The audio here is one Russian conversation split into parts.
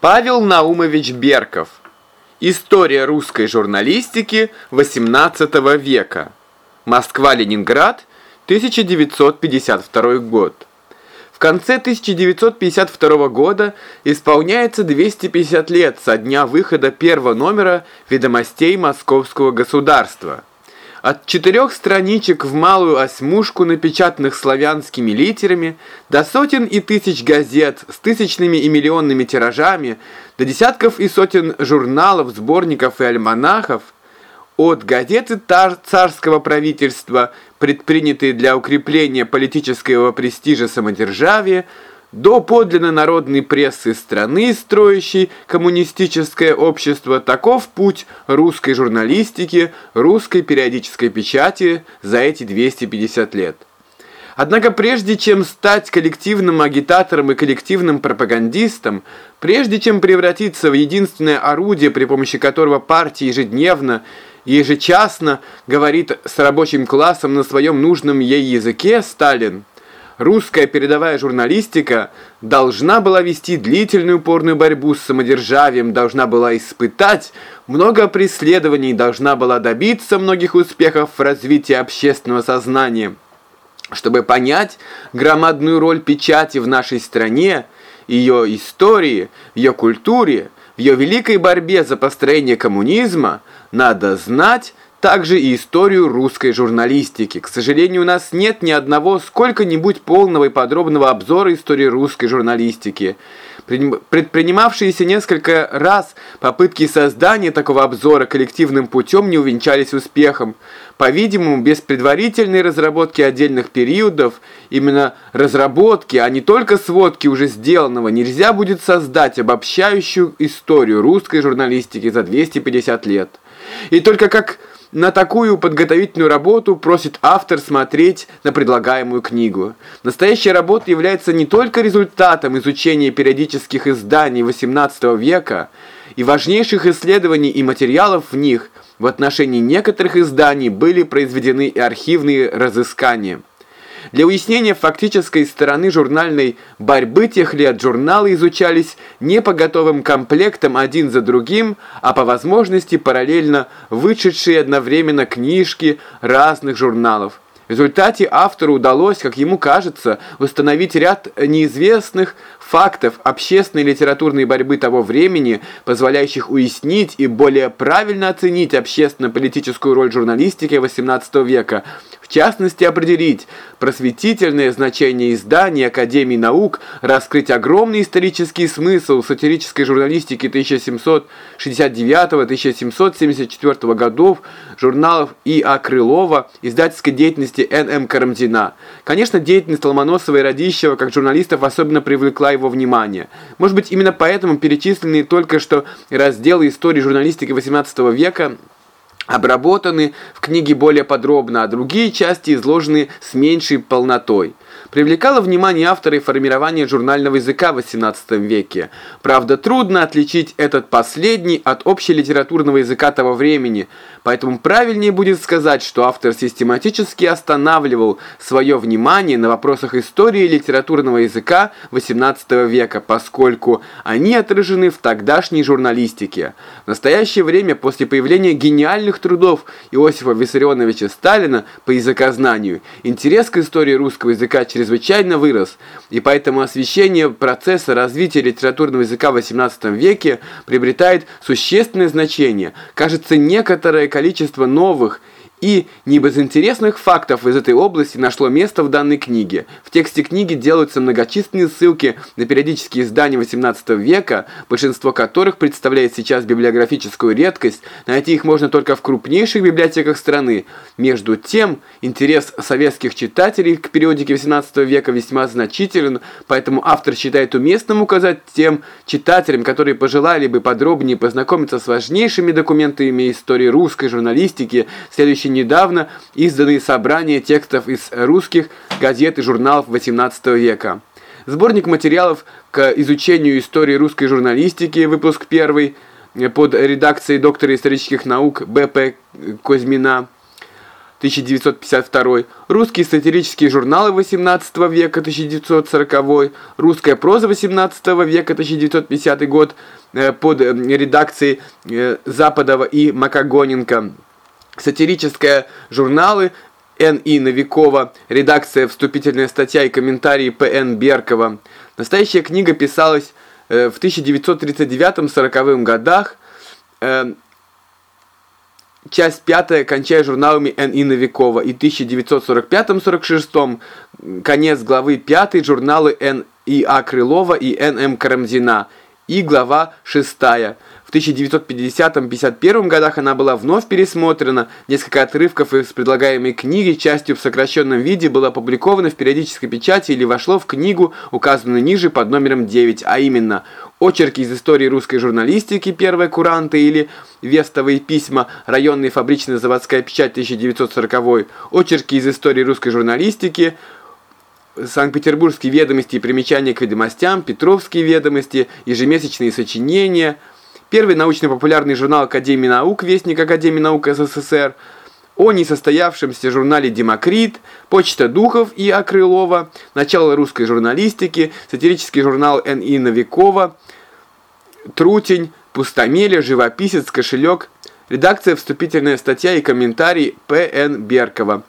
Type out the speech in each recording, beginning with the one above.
Павел Наумович Берков. История русской журналистики XVIII века. Москва-Ленинград, 1952 год. В конце 1952 года исполняется 250 лет со дня выхода первого номера «Ведомостей Московского государства». От четырех страничек в малую осьмушку, напечатанных славянскими литерами, до сотен и тысяч газет с тысячными и миллионными тиражами, до десятков и сотен журналов, сборников и альманахов, от газеты царского правительства, предпринятые для укрепления политического престижа самодержавия, до подлинно народной прессы страны, строящей коммунистическое общество, таков путь русской журналистики, русской периодической печати за эти 250 лет. Однако прежде чем стать коллективным агитатором и коллективным пропагандистом, прежде чем превратиться в единственное орудие, при помощи которого партия ежедневно ежечасно говорит с рабочим классом на своем нужном ей языке, Сталин – русская передовая журналистика должна была вести длительную упорную борьбу с самодержавием, должна была испытать много преследований, должна была добиться многих успехов в развитии общественного сознания. Чтобы понять громадную роль печати в нашей стране, ее истории, ее культуре, в ее великой борьбе за построение коммунизма, надо знать также и историю русской журналистики. К сожалению, у нас нет ни одного сколько-нибудь полного и подробного обзора истории русской журналистики. Предпринимавшиеся несколько раз попытки создания такого обзора коллективным путем не увенчались успехом. По-видимому, без предварительной разработки отдельных периодов, именно разработки, а не только сводки уже сделанного, нельзя будет создать обобщающую историю русской журналистики за 250 лет. И только как на такую подготовительную работу просит автор смотреть на предлагаемую книгу. Настоящая работа является не только результатом изучения периодических изданий XVIII века и важнейших исследований и материалов в них, в отношении некоторых изданий были произведены и архивные разыскания. Для уяснения фактической стороны журнальной борьбы тех лет журналы изучались не по готовым комплектам один за другим, а по возможности параллельно вышедшие одновременно книжки разных журналов. В результате автору удалось, как ему кажется, установить ряд неизвестных фактов общественной литературной борьбы того времени, позволяющих уяснить и более правильно оценить общественно-политическую роль журналистики XVIII века – частности определить просветительное значение изданий Академии наук, раскрыть огромный исторический смысл сатирической журналистики 1769-1774 годов, журналов И.А. Крылова, издательской деятельности Н.М. Карамзина. Конечно, деятельность Ломоносова и Радищева как журналистов особенно привлекла его внимание. Может быть, именно поэтому перечисленные только что разделы истории журналистики XVIII века – обработаны в книге более подробно, а другие части изложены с меньшей полнотой. Привлекало внимание автора и формирование журнального языка в XVIII веке. Правда, трудно отличить этот последний от общелитературного языка того времени, поэтому правильнее будет сказать, что автор систематически останавливал свое внимание на вопросах истории литературного языка XVIII века, поскольку они отражены в тогдашней журналистике. В настоящее время, после появления гениальных трудов Иосифа Виссарионовича Сталина по языкознанию, интерес к истории русского языка чрезвычайно вырос, и поэтому освещение процесса развития литературного языка в XVIII веке приобретает существенное значение. Кажется, некоторое количество новых и не без интересных фактов из этой области нашло место в данной книге. В тексте книги делаются многочисленные ссылки на периодические издания XVIII века, большинство которых представляет сейчас библиографическую редкость, найти их можно только в крупнейших библиотеках страны. Между тем, интерес советских читателей к периодике XVIII века весьма значителен, поэтому автор считает уместным указать тем читателям, которые пожелали бы подробнее познакомиться с важнейшими документами истории русской журналистики, следующий недавно изданные собрания текстов из русских газет и журналов XVIII века. Сборник материалов к изучению истории русской журналистики, выпуск 1, под редакцией доктора исторических наук Б.П. Козьмина. 1952, русские сатирические журналы 18 века 1940, русская проза 18 века 1950 год э, под э, редакцией э, Западова и Макогоненко, сатирические журналы Н.И. Новикова, редакция «Вступительная статья» и комментарии П.Н. Беркова. Настоящая книга писалась в 1939-40 годах, часть пятая, кончая журналами Н.И. Новикова, и 1945-46, конец главы 5 журналы Н.И.А. Крылова и Н.М. Карамзина, и глава 6. В 1950-51 годах она была вновь пересмотрена, несколько отрывков из предлагаемой книги частью в сокращенном виде было опубликовано в периодической печати или вошло в книгу, указанную ниже под номером 9, а именно очерки из истории русской журналистики, первые куранты или вестовые письма, районная фабричная заводская печать 1940, очерки из истории русской журналистики, Санкт-Петербургские ведомости и примечания к ведомостям, Петровские ведомости, ежемесячные сочинения – Первый научно-популярный журнал Академии наук «Вестник Академии наук СССР», о несостоявшемся журнале «Демокрит», «Почта духов» и Акрылова, начало русской журналистики, сатирический журнал Н.И. Новикова, Трутень, Пустомеля, Живописец, Кошелек, редакция «Вступительная статья» и комментарий П.Н. Беркова.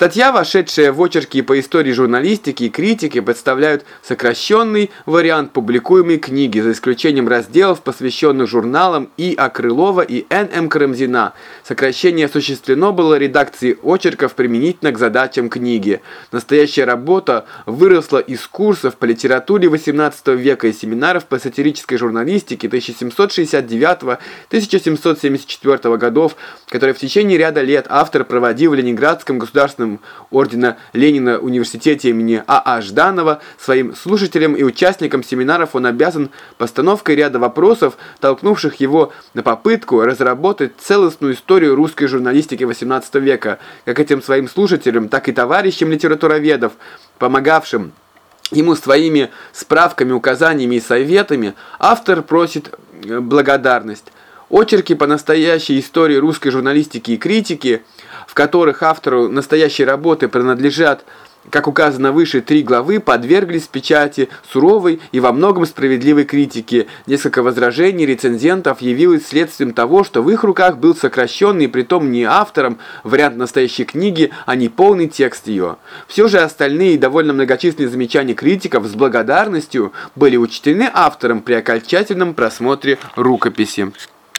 Статья, вошедшая в очерки по истории журналистики и критики, представляют сокращенный вариант публикуемой книги, за исключением разделов, посвященных журналам И. А. Крылова и Н. М. Карамзина. Сокращение осуществлено было редакцией очерков применительно к задачам книги. Настоящая работа выросла из курсов по литературе XVIII века и семинаров по сатирической журналистике 1769-1774 годов, которые в течение ряда лет автор проводил в Ленинградском государственном членом ордена Ленина университете имени А.А. Жданова, своим слушателям и участникам семинаров он обязан постановкой ряда вопросов, толкнувших его на попытку разработать целостную историю русской журналистики XVIII века, как этим своим слушателям, так и товарищам литературоведов, помогавшим ему своими справками, указаниями и советами, автор просит э, благодарность. Очерки по настоящей истории русской журналистики и критики – в которых автору настоящей работы принадлежат, как указано выше, три главы, подверглись печати суровой и во многом справедливой критики. Несколько возражений рецензентов явилось следствием того, что в их руках был сокращенный, притом не автором, вариант настоящей книги, а не полный текст ее. Все же остальные довольно многочисленные замечания критиков с благодарностью были учтены автором при окончательном просмотре рукописи.